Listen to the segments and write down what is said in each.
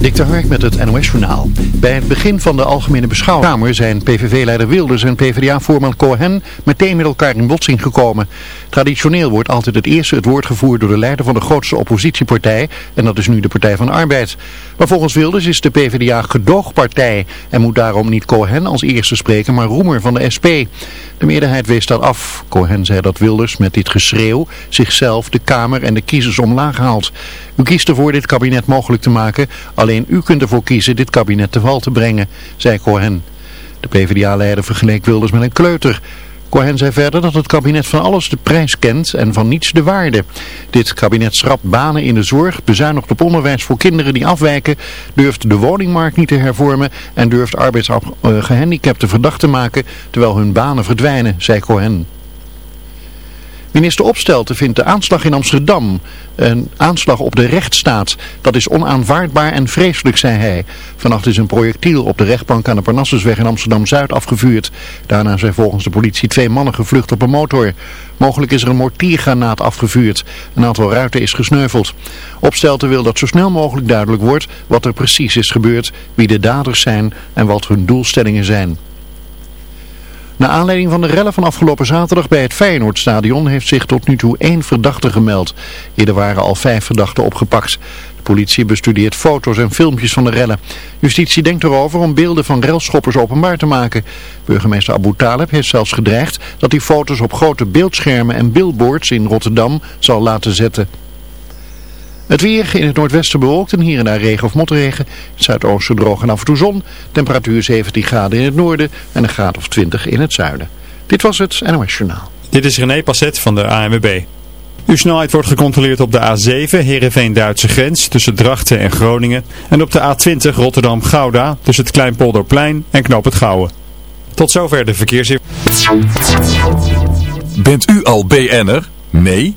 Dik Hark met het NOS-journaal. Bij het begin van de algemene beschouwing zijn PVV-leider Wilders en PvdA-voorman Cohen meteen met elkaar in botsing gekomen. Traditioneel wordt altijd het eerste het woord gevoerd door de leider van de grootste oppositiepartij en dat is nu de Partij van de Arbeid. Maar volgens Wilders is de PvdA gedoogpartij en moet daarom niet Cohen als eerste spreken, maar Roemer van de SP. De meerderheid wees dat af. Cohen zei dat Wilders met dit geschreeuw zichzelf, de Kamer en de kiezers omlaag haalt. U kiest ervoor dit kabinet mogelijk te maken, alleen u kunt ervoor kiezen dit kabinet te val te brengen, zei Cohen. De PvdA-leider vergeleek Wilders met een kleuter. Cohen zei verder dat het kabinet van alles de prijs kent en van niets de waarde. Dit kabinet schrapt banen in de zorg, bezuinigt op onderwijs voor kinderen die afwijken, durft de woningmarkt niet te hervormen en durft arbeidsgehandicapten verdacht te maken terwijl hun banen verdwijnen, zei Cohen. Minister Opstelten vindt de aanslag in Amsterdam een aanslag op de rechtsstaat. Dat is onaanvaardbaar en vreselijk, zei hij. Vannacht is een projectiel op de rechtbank aan de Parnassusweg in Amsterdam-Zuid afgevuurd. Daarna zijn volgens de politie twee mannen gevlucht op een motor. Mogelijk is er een mortiergranaat afgevuurd. Een aantal ruiten is gesneuveld. Opstelten wil dat zo snel mogelijk duidelijk wordt wat er precies is gebeurd, wie de daders zijn en wat hun doelstellingen zijn. Na aanleiding van de rellen van afgelopen zaterdag bij het Feyenoordstadion heeft zich tot nu toe één verdachte gemeld. Eerder waren al vijf verdachten opgepakt. De politie bestudeert foto's en filmpjes van de rellen. Justitie denkt erover om beelden van relschoppers openbaar te maken. Burgemeester Abu Taleb heeft zelfs gedreigd dat hij foto's op grote beeldschermen en billboards in Rotterdam zal laten zetten. Het weer in het noordwesten bewolkt en hier en daar regen of motregen. Het zuidoosten droog en af en toe zon. Temperatuur 17 graden in het noorden en een graad of 20 in het zuiden. Dit was het NOS Journaal. Dit is René Passet van de ANWB. Uw snelheid wordt gecontroleerd op de A7 Heerenveen-Duitse grens tussen Drachten en Groningen. En op de A20 Rotterdam-Gouda tussen het Kleinpolderplein en Knoop het Gouwen. Tot zover de verkeersinformatie. Bent u al BN'er? Nee?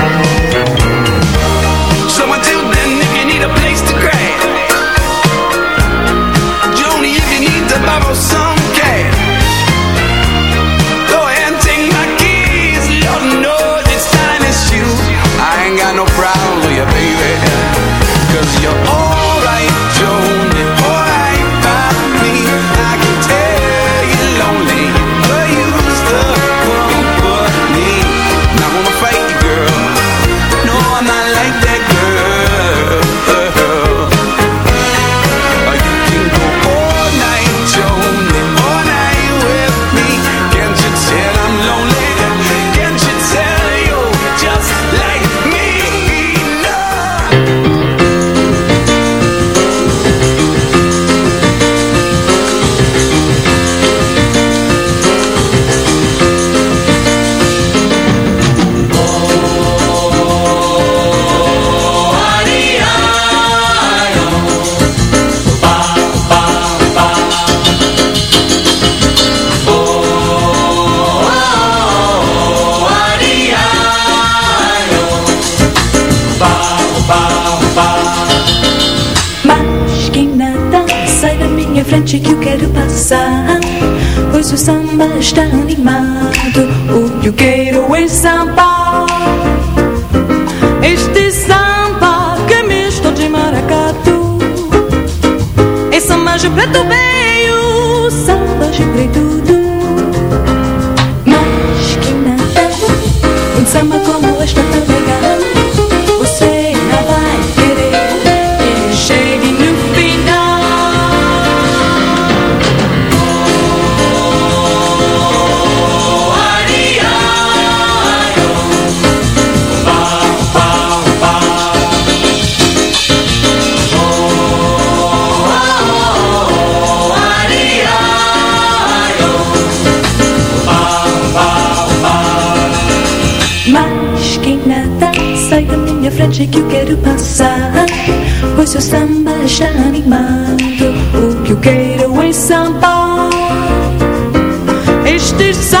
You're all השתנו נגמר animado O que eu quero é samba. Este samba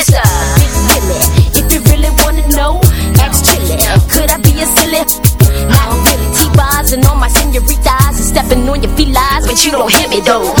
Go.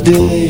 still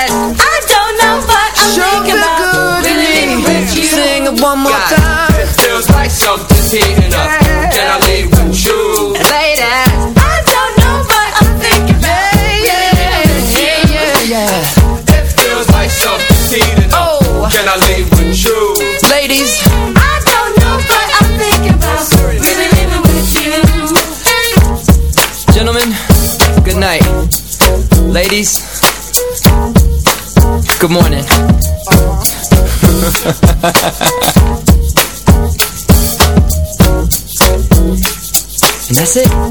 and that's it.